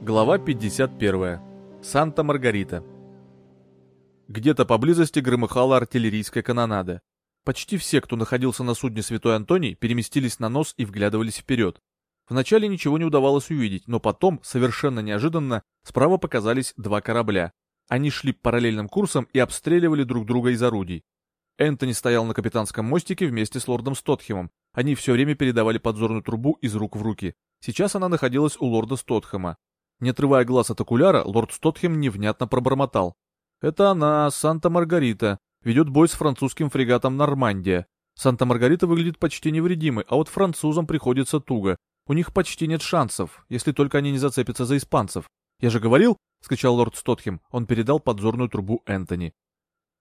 Глава 51. Санта-Маргарита. Где-то поблизости громыхала артиллерийская канонада. Почти все, кто находился на судне Святой Антоний, переместились на нос и вглядывались вперед. Вначале ничего не удавалось увидеть, но потом, совершенно неожиданно, справа показались два корабля. Они шли параллельным курсом и обстреливали друг друга из орудий. Энтони стоял на капитанском мостике вместе с лордом Стотхемом. Они все время передавали подзорную трубу из рук в руки. Сейчас она находилась у лорда Стотхэма. Не отрывая глаз от окуляра, лорд Стотхем невнятно пробормотал. «Это она, Санта-Маргарита, ведет бой с французским фрегатом «Нормандия». Санта-Маргарита выглядит почти невредимой, а вот французам приходится туго. У них почти нет шансов, если только они не зацепятся за испанцев. Я же говорил, — скричал лорд Стотхем, он передал подзорную трубу Энтони.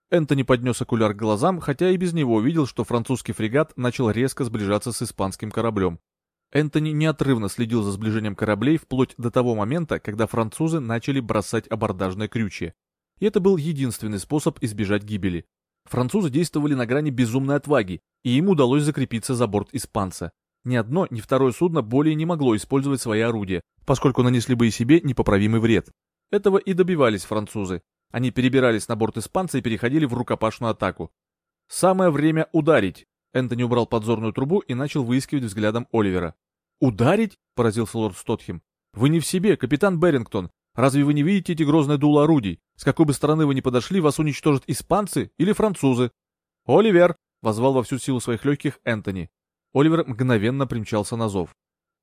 Энтони поднес окуляр к глазам, хотя и без него увидел, что французский фрегат начал резко сближаться с испанским кораблем. Энтони неотрывно следил за сближением кораблей вплоть до того момента, когда французы начали бросать абордажное крючье. И это был единственный способ избежать гибели. Французы действовали на грани безумной отваги, и им удалось закрепиться за борт испанца. Ни одно, ни второе судно более не могло использовать свои орудия, поскольку нанесли бы и себе непоправимый вред. Этого и добивались французы. Они перебирались на борт испанца и переходили в рукопашную атаку. «Самое время ударить!» Энтони убрал подзорную трубу и начал выискивать взглядом Оливера. «Ударить?» — поразился лорд Стотхем. «Вы не в себе, капитан Берингтон. Разве вы не видите эти грозные дула орудий? С какой бы стороны вы ни подошли, вас уничтожат испанцы или французы?» «Оливер!» — возвал во всю силу своих легких Энтони. Оливер мгновенно примчался на зов.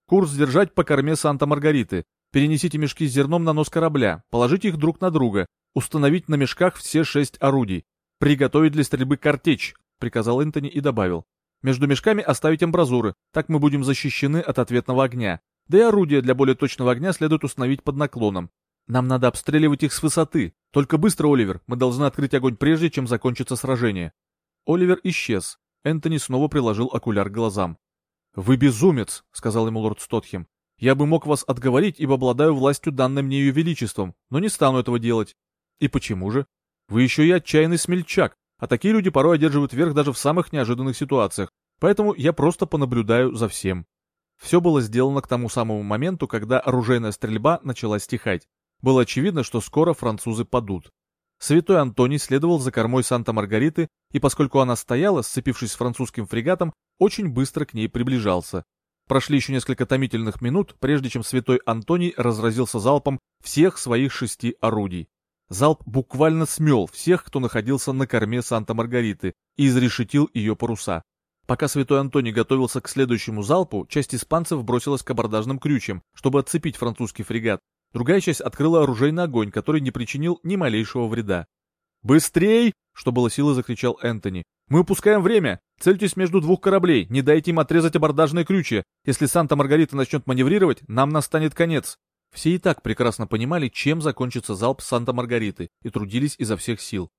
«Курс держать по корме Санта-Маргариты. Перенесите мешки с зерном на нос корабля, положите их друг на друга, установить на мешках все шесть орудий. Приготовить для стрельбы картечь, приказал Энтони и добавил. Между мешками оставить амбразуры, так мы будем защищены от ответного огня. Да и орудия для более точного огня следует установить под наклоном. Нам надо обстреливать их с высоты. Только быстро, Оливер, мы должны открыть огонь прежде, чем закончится сражение. Оливер исчез. Энтони снова приложил окуляр к глазам. «Вы безумец», — сказал ему лорд Стотхем. «Я бы мог вас отговорить, ибо обладаю властью, данной мне ее величеством, но не стану этого делать». «И почему же? Вы еще и отчаянный смельчак, а такие люди порой одерживают верх даже в самых неожиданных ситуациях, поэтому я просто понаблюдаю за всем. Все было сделано к тому самому моменту, когда оружейная стрельба начала стихать. Было очевидно, что скоро французы падут. Святой Антоний следовал за кормой Санта-Маргариты, и поскольку она стояла, сцепившись с французским фрегатом, очень быстро к ней приближался. Прошли еще несколько томительных минут, прежде чем святой Антоний разразился залпом всех своих шести орудий. Залп буквально смел всех, кто находился на корме Санта-Маргариты, и изрешетил ее паруса. Пока святой Антоний готовился к следующему залпу, часть испанцев бросилась к абордажным крючьям, чтобы отцепить французский фрегат. Другая часть открыла оружейный огонь, который не причинил ни малейшего вреда. «Быстрей!» — что было силы, закричал Энтони. «Мы упускаем время! Цельтесь между двух кораблей, не дайте им отрезать абордажные крючья. Если Санта-Маргарита начнет маневрировать, нам настанет конец!» Все и так прекрасно понимали, чем закончится залп Санта-Маргариты, и трудились изо всех сил.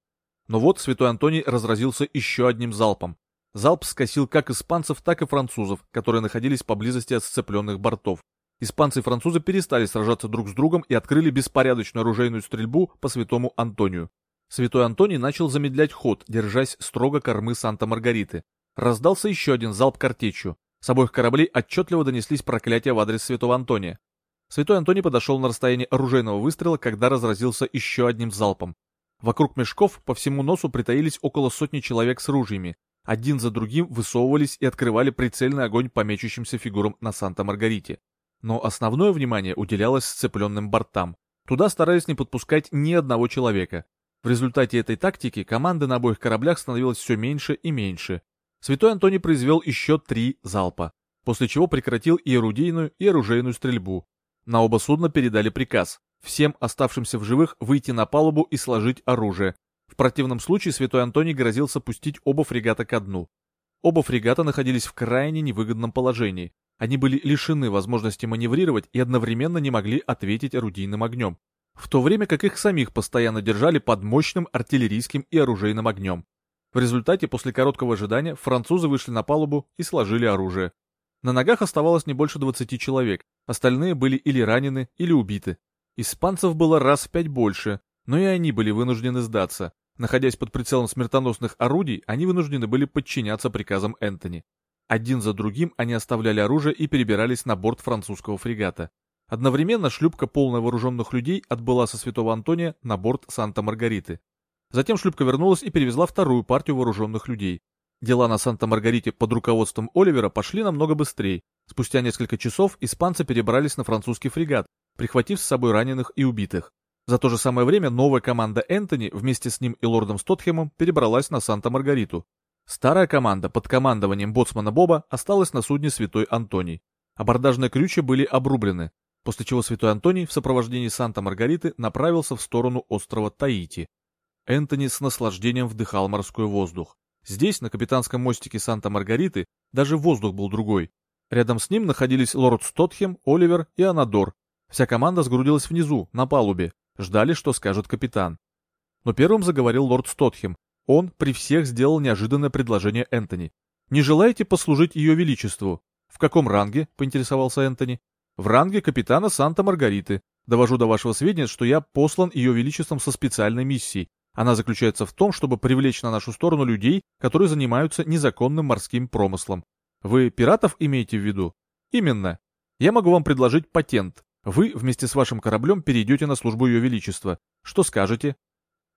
Но вот святой Антоний разразился еще одним залпом. Залп скосил как испанцев, так и французов, которые находились поблизости от сцепленных бортов. Испанцы и французы перестали сражаться друг с другом и открыли беспорядочную оружейную стрельбу по святому Антонию. Святой Антоний начал замедлять ход, держась строго кормы Санта-Маргариты. Раздался еще один залп картечью. С обоих кораблей отчетливо донеслись проклятия в адрес святого Антония. Святой Антоний подошел на расстояние оружейного выстрела, когда разразился еще одним залпом. Вокруг мешков по всему носу притаились около сотни человек с ружьями. Один за другим высовывались и открывали прицельный огонь по мечущимся фигурам на Санта-Маргарите. Но основное внимание уделялось сцепленным бортам. Туда старались не подпускать ни одного человека. В результате этой тактики команды на обоих кораблях становилось все меньше и меньше. Святой Антоний произвел еще три залпа, после чего прекратил и орудийную, и оружейную стрельбу, на оба судна передали приказ всем оставшимся в живых выйти на палубу и сложить оружие. В противном случае Святой Антоний грозился пустить оба фрегата ко дну. Оба фрегата находились в крайне невыгодном положении. Они были лишены возможности маневрировать и одновременно не могли ответить орудийным огнем, в то время как их самих постоянно держали под мощным артиллерийским и оружейным огнем. В результате, после короткого ожидания, французы вышли на палубу и сложили оружие. На ногах оставалось не больше 20 человек, остальные были или ранены, или убиты. Испанцев было раз в пять больше, но и они были вынуждены сдаться. Находясь под прицелом смертоносных орудий, они вынуждены были подчиняться приказам Энтони. Один за другим они оставляли оружие и перебирались на борт французского фрегата. Одновременно шлюпка, полная вооруженных людей, отбыла со Святого Антония на борт Санта-Маргариты. Затем шлюпка вернулась и перевезла вторую партию вооруженных людей. Дела на Санта-Маргарите под руководством Оливера пошли намного быстрее. Спустя несколько часов испанцы перебрались на французский фрегат, прихватив с собой раненых и убитых. За то же самое время новая команда Энтони вместе с ним и лордом Стотхемом перебралась на Санта-Маргариту. Старая команда под командованием боцмана Боба осталась на судне Святой Антоний. Абордажные крючья были обрублены, после чего Святой Антоний в сопровождении Санта-Маргариты направился в сторону острова Таити. Энтони с наслаждением вдыхал морской воздух. Здесь, на капитанском мостике Санта-Маргариты, даже воздух был другой. Рядом с ним находились лорд Стотхем, Оливер и Анадор. Вся команда сгрудилась внизу, на палубе, ждали, что скажет капитан. Но первым заговорил лорд Стотхем, он при всех сделал неожиданное предложение Энтони. «Не желаете послужить ее величеству?» «В каком ранге?» — поинтересовался Энтони. «В ранге капитана Санта-Маргариты. Довожу до вашего сведения, что я послан ее величеством со специальной миссией. Она заключается в том, чтобы привлечь на нашу сторону людей, которые занимаются незаконным морским промыслом. Вы пиратов имеете в виду? Именно. Я могу вам предложить патент. Вы вместе с вашим кораблем перейдете на службу Ее Величества. Что скажете?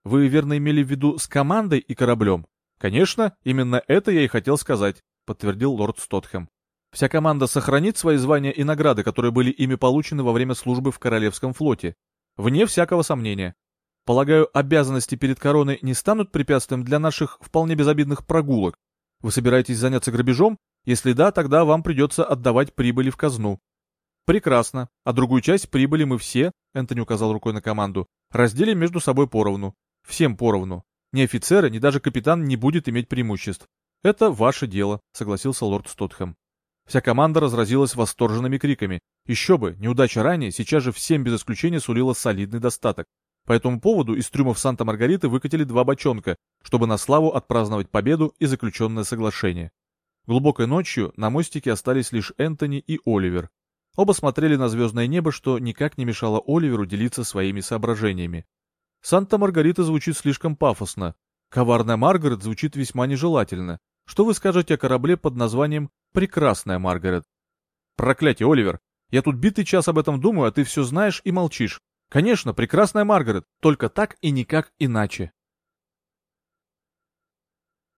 Вы верно имели в виду с командой и кораблем? Конечно, именно это я и хотел сказать, подтвердил лорд Стотхэм. Вся команда сохранит свои звания и награды, которые были ими получены во время службы в Королевском флоте. Вне всякого сомнения. Полагаю, обязанности перед короной не станут препятствием для наших вполне безобидных прогулок. Вы собираетесь заняться грабежом? Если да, тогда вам придется отдавать прибыли в казну. Прекрасно. А другую часть прибыли мы все, Энтони указал рукой на команду, разделим между собой поровну. Всем поровну. Ни офицеры, ни даже капитан не будет иметь преимуществ. Это ваше дело, согласился лорд Стотхэм. Вся команда разразилась восторженными криками. Еще бы, неудача ранее сейчас же всем без исключения сулила солидный достаток. По этому поводу из трюмов Санта-Маргариты выкатили два бочонка, чтобы на славу отпраздновать победу и заключенное соглашение. Глубокой ночью на мостике остались лишь Энтони и Оливер. Оба смотрели на звездное небо, что никак не мешало Оливеру делиться своими соображениями. Санта-Маргарита звучит слишком пафосно. Коварная Маргарет звучит весьма нежелательно. Что вы скажете о корабле под названием «Прекрасная Маргарет»? Проклятие, Оливер! Я тут битый час об этом думаю, а ты все знаешь и молчишь. Конечно, прекрасная Маргарет, только так и никак иначе.